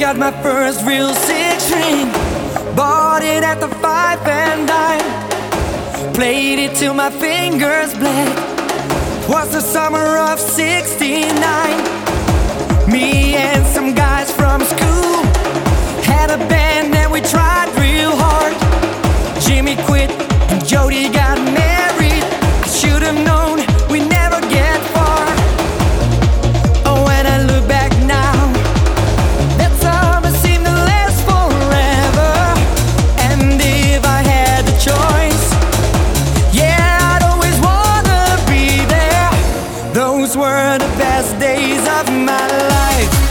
got my first real six string. Bought it at the five and dime. Played it till my fingers bled. Was the summer of 69. Me and some guys from school had a band and we tried real hard. Jimmy quit and Jody got mad. Those were the best days of my life.